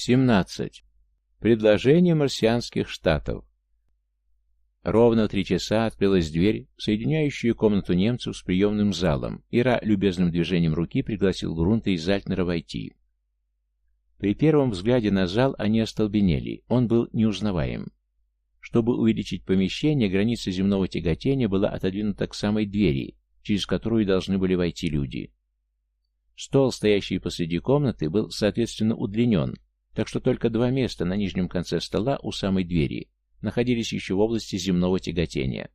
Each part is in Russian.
17. Предложение марсианских штатов. Ровно в три часа открылась дверь, соединяющая комнату немцев с приемным залом. Ира любезным движением руки пригласил Грунта и Зальтнера войти. При первом взгляде на зал они остолбенели, он был неузнаваем. Чтобы увеличить помещение, граница земного тяготения была отодвинута к самой двери, через которую должны были войти люди. Стол, стоящий посреди комнаты, был, соответственно, удлинен, так что только два места на нижнем конце стола у самой двери находились еще в области земного тяготения.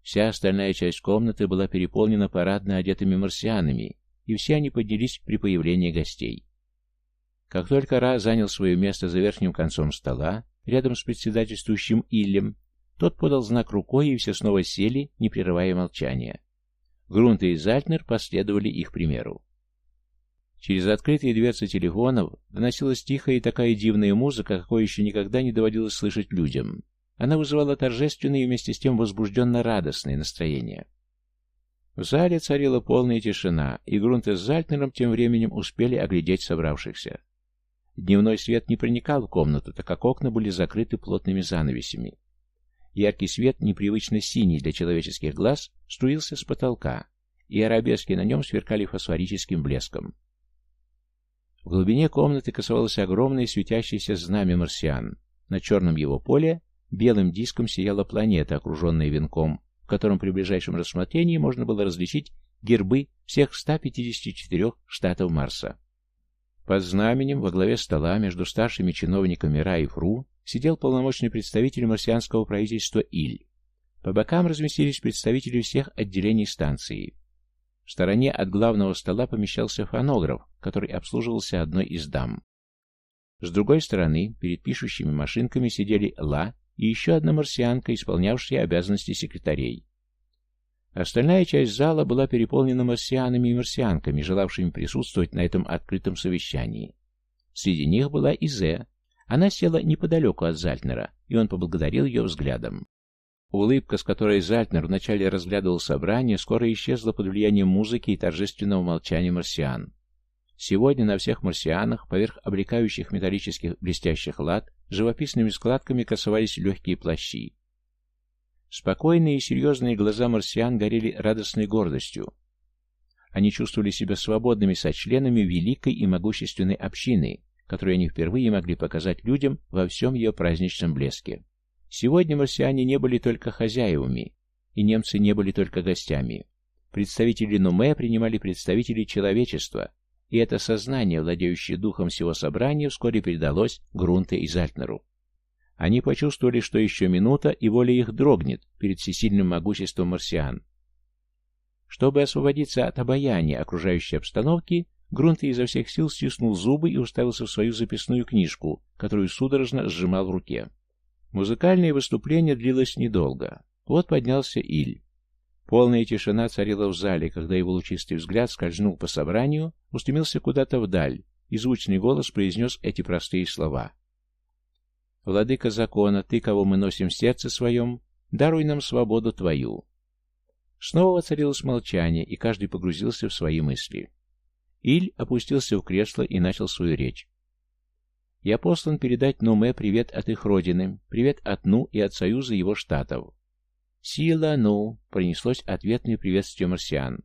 Вся остальная часть комнаты была переполнена парадно одетыми марсианами, и все они поднялись при появлении гостей. Как только Ра занял свое место за верхним концом стола, рядом с председательствующим Иллем, тот подал знак рукой, и все снова сели, не прерывая молчания. Грунт и Зальтнер последовали их примеру. Через открытые дверцы телефонов доносилась тихая и такая дивная музыка, какой еще никогда не доводилось слышать людям. Она вызывала торжественное и вместе с тем возбужденно-радостное настроение. В зале царила полная тишина, и Грунт с Зальтнером тем временем успели оглядеть собравшихся. Дневной свет не проникал в комнату, так как окна были закрыты плотными занавесями. Яркий свет, непривычно синий для человеческих глаз, струился с потолка, и арабески на нем сверкали фосфорическим блеском. В глубине комнаты красовалось огромное светящееся знамя марсиан. На черном его поле белым диском сияла планета, окруженная венком, в котором при ближайшем рассмотрении можно было различить гербы всех 154 штатов Марса. Под знаменем во главе стола между старшими чиновниками РА и ФРУ сидел полномочный представитель марсианского правительства Иль. По бокам разместились представители всех отделений станции. В стороне от главного стола помещался фонограф, который обслуживался одной из дам. С другой стороны, перед пишущими машинками сидели Ла и еще одна марсианка, исполнявшая обязанности секретарей. Остальная часть зала была переполнена марсианами и марсианками, желавшими присутствовать на этом открытом совещании. Среди них была и Зе. Она села неподалеку от Зальтнера, и он поблагодарил ее взглядом. Улыбка, с которой Зальтнер вначале разглядывал собрание, скоро исчезла под влиянием музыки и торжественного молчания марсиан. Сегодня на всех марсианах, поверх облекающих металлических блестящих лад, живописными складками красовались легкие плащи. Спокойные и серьезные глаза марсиан горели радостной гордостью. Они чувствовали себя свободными сочленами великой и могущественной общины, которую они впервые могли показать людям во всем ее праздничном блеске. Сегодня марсиане не были только хозяевами, и немцы не были только гостями. Представители Нуме принимали представителей человечества, и это сознание, владеющее духом всего собрания, вскоре передалось Грунте и Зальтнеру. Они почувствовали, что еще минута, и воля их дрогнет перед всесильным могуществом марсиан. Чтобы освободиться от обаяния окружающей обстановки, Грунте изо всех сил стиснул зубы и уставился в свою записную книжку, которую судорожно сжимал в руке. Музыкальное выступление длилось недолго. Вот поднялся Иль. Полная тишина царила в зале, когда его лучистый взгляд скользнул по собранию, устремился куда-то вдаль, и звучный голос произнес эти простые слова. «Владыка закона, ты, кого мы носим в сердце своем, даруй нам свободу твою». Снова воцарилось молчание, и каждый погрузился в свои мысли. Иль опустился в кресло и начал свою речь. Я послан передать Нуме привет от их родины, привет от Ну и от Союза его штатов. «Сила, ну!» — пронеслось ответное приветствие марсиан.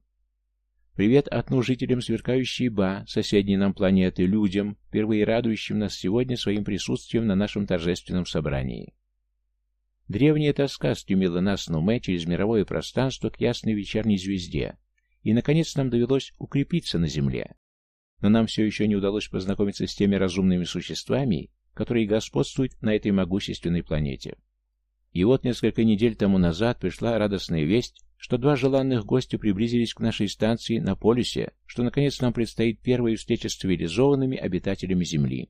«Привет от ну жителям сверкающей Ба, соседней нам планеты, людям, впервые радующим нас сегодня своим присутствием на нашем торжественном собрании». Древняя тоска стремила нас, Нуме, через мировое пространство к ясной вечерней звезде, и, наконец, нам довелось укрепиться на Земле но нам все еще не удалось познакомиться с теми разумными существами, которые господствуют на этой могущественной планете. И вот несколько недель тому назад пришла радостная весть, что два желанных гостя приблизились к нашей станции на полюсе, что наконец нам предстоит первая встреча с цивилизованными обитателями Земли.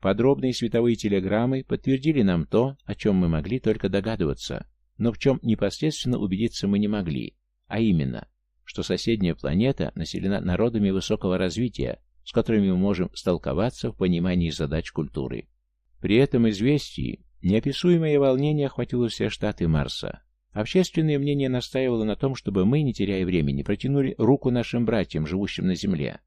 Подробные световые телеграммы подтвердили нам то, о чем мы могли только догадываться, но в чем непосредственно убедиться мы не могли, а именно, что соседняя планета населена народами высокого развития, с которыми мы можем столковаться в понимании задач культуры. При этом известии неописуемое волнение охватило все штаты Марса. Общественное мнение настаивало на том, чтобы мы, не теряя времени, протянули руку нашим братьям, живущим на Земле.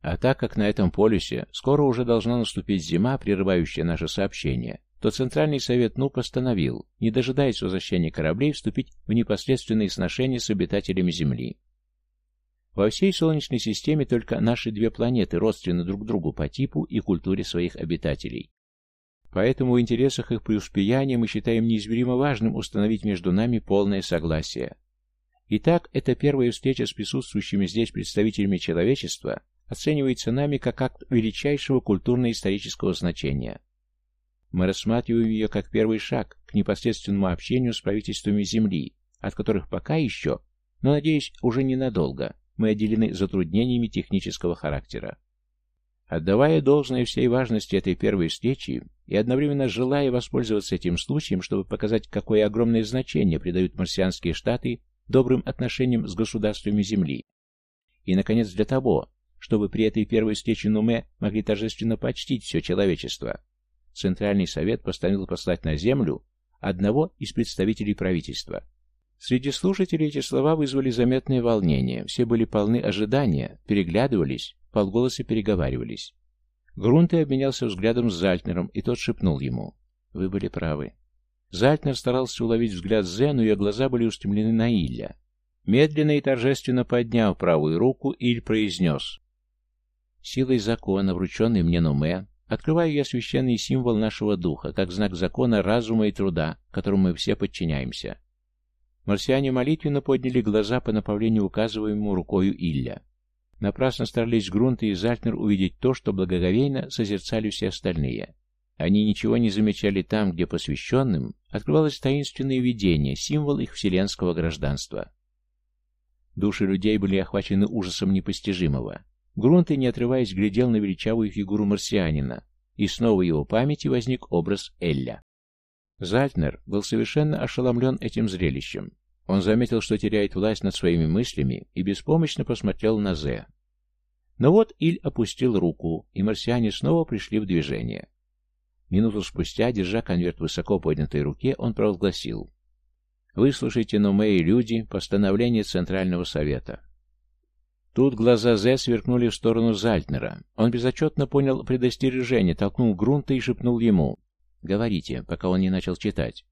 А так как на этом полюсе скоро уже должна наступить зима, прерывающая наше сообщение, то Центральный Совет НУ постановил, не дожидаясь возвращения кораблей, вступить в непосредственные сношения с обитателями Земли. Во всей Солнечной системе только наши две планеты родственны друг другу по типу и культуре своих обитателей. Поэтому в интересах их преуспеяния мы считаем неизмеримо важным установить между нами полное согласие. Итак, эта первая встреча с присутствующими здесь представителями человечества оценивается нами как акт величайшего культурно-исторического значения. Мы рассматриваем ее как первый шаг к непосредственному общению с правительствами Земли, от которых пока еще, но, надеюсь, уже ненадолго, мы отделены затруднениями технического характера. Отдавая должное всей важности этой первой встречи и одновременно желая воспользоваться этим случаем, чтобы показать, какое огромное значение придают марсианские штаты добрым отношениям с государствами Земли. И, наконец, для того, чтобы при этой первой встрече Нуме могли торжественно почтить все человечество, Центральный Совет постановил послать на Землю одного из представителей правительства – Среди слушателей эти слова вызвали заметное волнение. Все были полны ожидания, переглядывались, полголоса переговаривались. Грунты обменялся взглядом с Зальтнером, и тот шепнул ему. «Вы были правы». Зальтнер старался уловить взгляд Зе, но ее глаза были устремлены на Илья. Медленно и торжественно подняв правую руку, Иль произнес. «Силой закона, врученной мне Нуме, открываю я священный символ нашего духа, как знак закона, разума и труда, которому мы все подчиняемся. Марсиане молитвенно подняли глаза по направлению указываемому рукою Илья. Напрасно старались Грунт и Зальтнер увидеть то, что благоговейно созерцали все остальные. Они ничего не замечали там, где посвященным открывалось таинственное видение, символ их вселенского гражданства. Души людей были охвачены ужасом непостижимого. Грунт, не отрываясь, глядел на величавую фигуру марсианина, и снова в его памяти возник образ Элля. Зальтнер был совершенно ошеломлен этим зрелищем. Он заметил, что теряет власть над своими мыслями, и беспомощно посмотрел на Зе. Но вот Иль опустил руку, и марсиане снова пришли в движение. Минуту спустя, держа конверт в высоко поднятой руке, он провозгласил «Выслушайте, но мои люди, постановление Центрального Совета». Тут глаза Зе сверкнули в сторону Зальтнера. Он безотчетно понял предостережение, толкнул грунта и шепнул ему «Говорите», пока он не начал читать.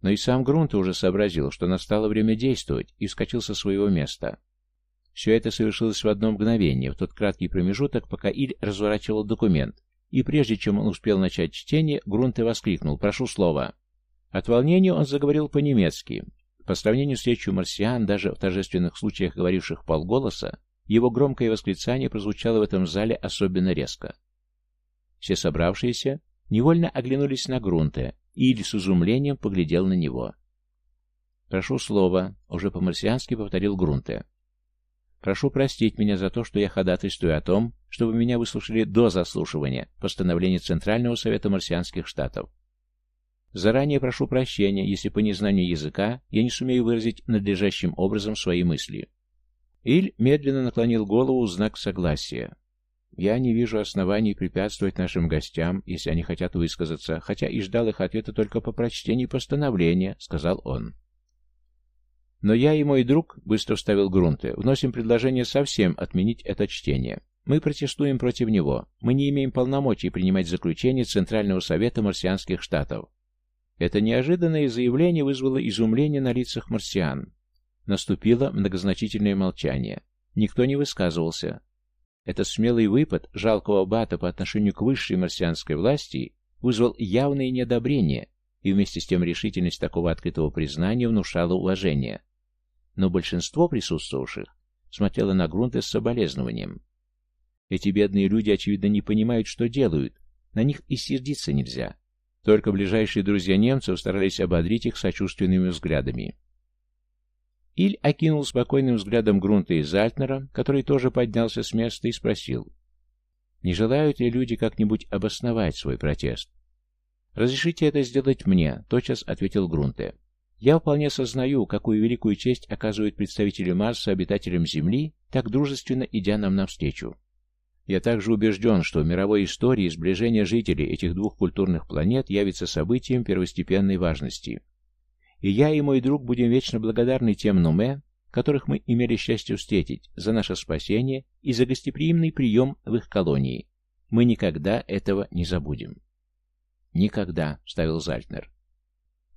Но и сам Грунт уже сообразил, что настало время действовать, и вскочил со своего места. Все это совершилось в одно мгновение, в тот краткий промежуток, пока Иль разворачивал документ, и прежде чем он успел начать чтение, Грунт и воскликнул «Прошу слова». От волнения он заговорил по-немецки. По сравнению с речью марсиан, даже в торжественных случаях говоривших полголоса, его громкое восклицание прозвучало в этом зале особенно резко. Все собравшиеся невольно оглянулись на Грунте, и Иль с изумлением поглядел на него. «Прошу слова», — уже по-марсиански повторил Грунте. «Прошу простить меня за то, что я ходатайствую о том, чтобы меня выслушали до заслушивания постановления Центрального Совета Марсианских Штатов. Заранее прошу прощения, если по незнанию языка я не сумею выразить надлежащим образом свои мысли». Иль медленно наклонил голову в знак согласия. Я не вижу оснований препятствовать нашим гостям, если они хотят высказаться, хотя и ждал их ответа только по прочтении постановления, — сказал он. Но я и мой друг, — быстро вставил Грунты, — вносим предложение совсем отменить это чтение. Мы протестуем против него. Мы не имеем полномочий принимать заключение Центрального Совета Марсианских Штатов. Это неожиданное заявление вызвало изумление на лицах марсиан. Наступило многозначительное молчание. Никто не высказывался. Этот смелый выпад жалкого бата по отношению к высшей марсианской власти вызвал явное неодобрение, и вместе с тем решительность такого открытого признания внушала уважение. Но большинство присутствовавших смотрело на грунты с соболезнованием. Эти бедные люди, очевидно, не понимают, что делают, на них и сердиться нельзя. Только ближайшие друзья немцев старались ободрить их сочувственными взглядами. Иль окинул спокойным взглядом Грунта и Зальтнера, который тоже поднялся с места и спросил, не желают ли люди как-нибудь обосновать свой протест. «Разрешите это сделать мне», — тотчас ответил Грунте. «Я вполне сознаю, какую великую честь оказывают представители Марса обитателям Земли, так дружественно идя нам навстречу. Я также убежден, что в мировой истории сближение жителей этих двух культурных планет явится событием первостепенной важности. И я и мой друг будем вечно благодарны тем Нуме, которых мы имели счастье встретить, за наше спасение и за гостеприимный прием в их колонии. Мы никогда этого не забудем. «Никогда», — ставил Зальтнер.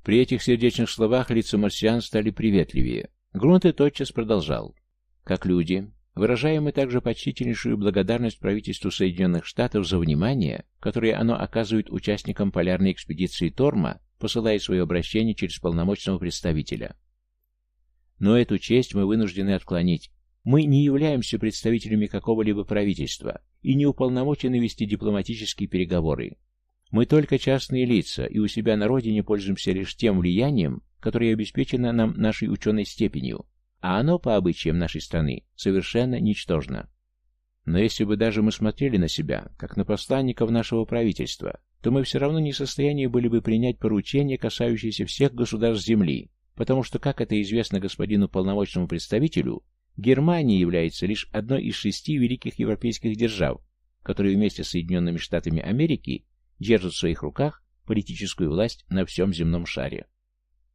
При этих сердечных словах лица марсиан стали приветливее. Грунт и тотчас продолжал. «Как люди, выражаем мы также почтительнейшую благодарность правительству Соединенных Штатов за внимание, которое оно оказывает участникам полярной экспедиции Торма, посылая свое обращение через полномочного представителя. Но эту честь мы вынуждены отклонить. Мы не являемся представителями какого-либо правительства и не уполномочены вести дипломатические переговоры. Мы только частные лица, и у себя на родине пользуемся лишь тем влиянием, которое обеспечено нам нашей ученой степенью, а оно, по обычаям нашей страны, совершенно ничтожно. Но если бы даже мы смотрели на себя, как на посланников нашего правительства, то мы все равно не в состоянии были бы принять поручения, касающиеся всех государств Земли, потому что, как это известно господину полномочному представителю, Германия является лишь одной из шести великих европейских держав, которые вместе с Соединенными Штатами Америки держат в своих руках политическую власть на всем земном шаре.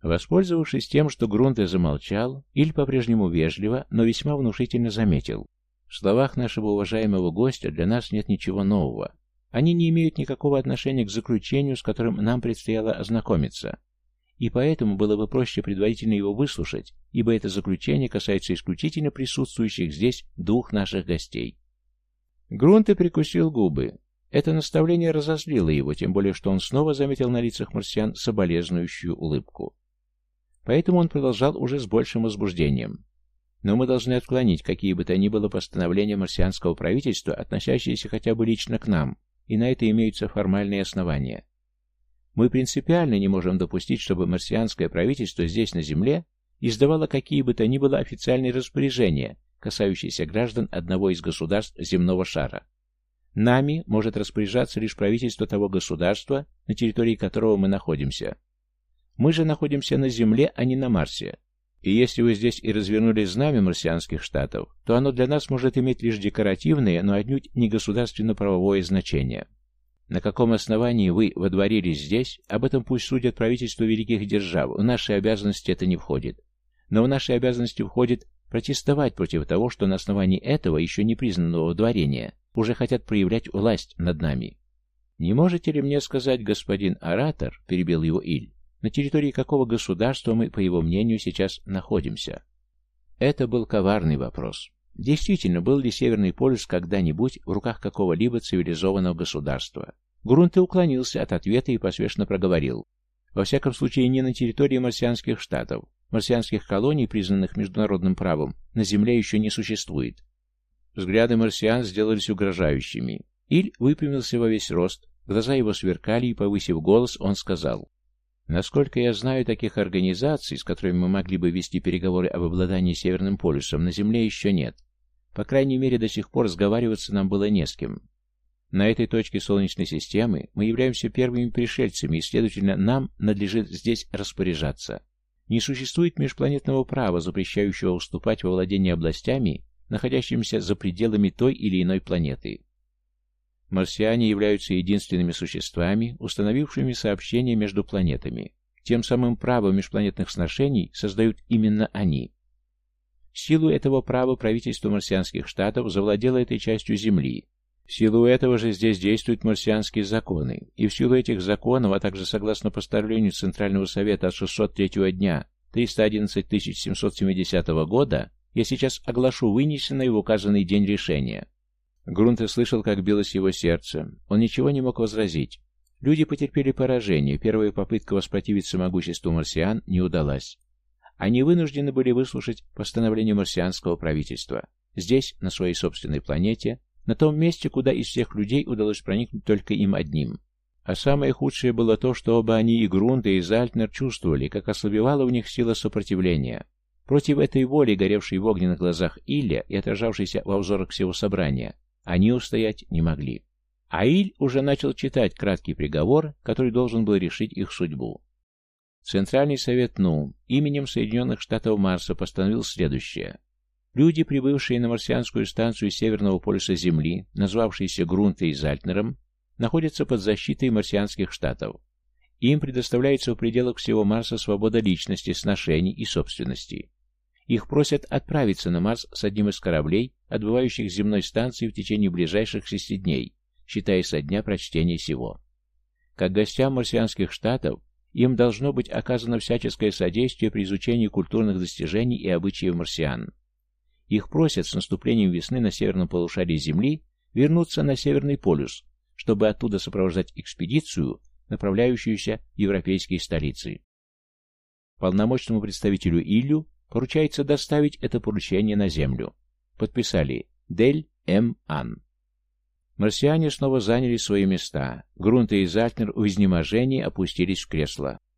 Воспользовавшись тем, что Грунте замолчал, Иль по-прежнему вежливо, но весьма внушительно заметил. В словах нашего уважаемого гостя для нас нет ничего нового. Они не имеют никакого отношения к заключению, с которым нам предстояло ознакомиться, и поэтому было бы проще предварительно его выслушать, ибо это заключение касается исключительно присутствующих здесь двух наших гостей. Грунте прикусил губы. Это наставление разозлило его, тем более, что он снова заметил на лицах марсиан соболезнующую улыбку. Поэтому он продолжал уже с большим возбуждением. Но мы должны отклонить какие бы то ни было постановления марсианского правительства, относящиеся хотя бы лично к нам, и на это имеются формальные основания. Мы принципиально не можем допустить, чтобы марсианское правительство здесь, на Земле, издавало какие бы то ни было официальные распоряжения, касающиеся граждан одного из государств земного шара. Нами может распоряжаться лишь правительство того государства, на территории которого мы находимся. Мы же находимся на Земле, а не на Марсе. И если вы здесь и развернули знамя марсианских штатов, то оно для нас может иметь лишь декоративное, но отнюдь не государственно-правовое значение. На каком основании вы водворились здесь, об этом пусть судят правительства великих держав, в наши обязанности это не входит. Но в наши обязанности входит протестовать против того, что на основании этого еще не признанного водворения уже хотят проявлять власть над нами. «Не можете ли мне сказать, господин оратор?» – перебил его Иль. «На территории какого государства мы, по его мнению, сейчас находимся?» Это был коварный вопрос. Действительно, был ли Северный полюс когда-нибудь в руках какого-либо цивилизованного государства? Грунте уклонился от ответа и поспешно проговорил. Во всяком случае, не на территории марсианских штатов. Марсианских колоний, признанных международным правом, на Земле еще не существует. Взгляды марсиан сделались угрожающими. Иль выпрямился во весь рост, глаза его сверкали, и, повысив голос, он сказал. Насколько я знаю, таких организаций, с которыми мы могли бы вести переговоры об обладании Северным полюсом, на Земле еще нет. По крайней мере, до сих пор сговариваться нам было не с кем. На этой точке Солнечной системы мы являемся первыми пришельцами, и, следовательно, нам надлежит здесь распоряжаться. Не существует межпланетного права, запрещающего уступать во владение областями, находящимися за пределами той или иной планеты. Марсиане являются единственными существами, установившими сообщения между планетами. Тем самым право межпланетных сношений создают именно они. В силу этого права правительство марсианских штатов завладело этой частью Земли, в силу этого же здесь действуют марсианские законы, и в силу этих законов, а также согласно постановлению Центрального Совета от 603 дня 311 770 года, я сейчас оглашу вынесенное в указанный день решение. Грунте слышал, как билось его сердце. Он ничего не мог возразить. Люди потерпели поражение, первая попытка воспротивиться могуществу марсиан не удалась. Они вынуждены были выслушать постановление марсианского правительства. Здесь, на своей собственной планете, на том месте, куда из всех людей удалось проникнуть только им одним. А самое худшее было то, что оба они, и Грунт, и Зальтнер, чувствовали, как ослабевала у них сила сопротивления. Против этой воли, горевшей в огненных глазах Илья и отражавшейся во взорах всего собрания, они устоять не могли. А Иль уже начал читать краткий приговор, который должен был решить их судьбу. Центральный совет НУ именем Соединенных Штатов Марса постановил следующее. Люди, прибывшие на марсианскую станцию Северного полюса Земли, назвавшиеся Грунте и Зальтнером, находятся под защитой марсианских штатов. Им предоставляется в пределах всего Марса свобода личности, сношений и собственности. Их просят отправиться на Марс с одним из кораблей, отбывающих с земной станции в течение ближайших шести дней, считая со дня прочтения сего. Как гостям марсианских штатов, им должно быть оказано всяческое содействие при изучении культурных достижений и обычаев марсиан. Их просят с наступлением весны на северном полушарии Земли вернуться на Северный полюс, чтобы оттуда сопровождать экспедицию, направляющуюся в европейские столицы. Полномочному представителю Илью поручается доставить это поручение на Землю. Подписали Дель М. Ан. Марсиане снова заняли свои места. Грунт и Зальтнер в изнеможении опустились в кресло.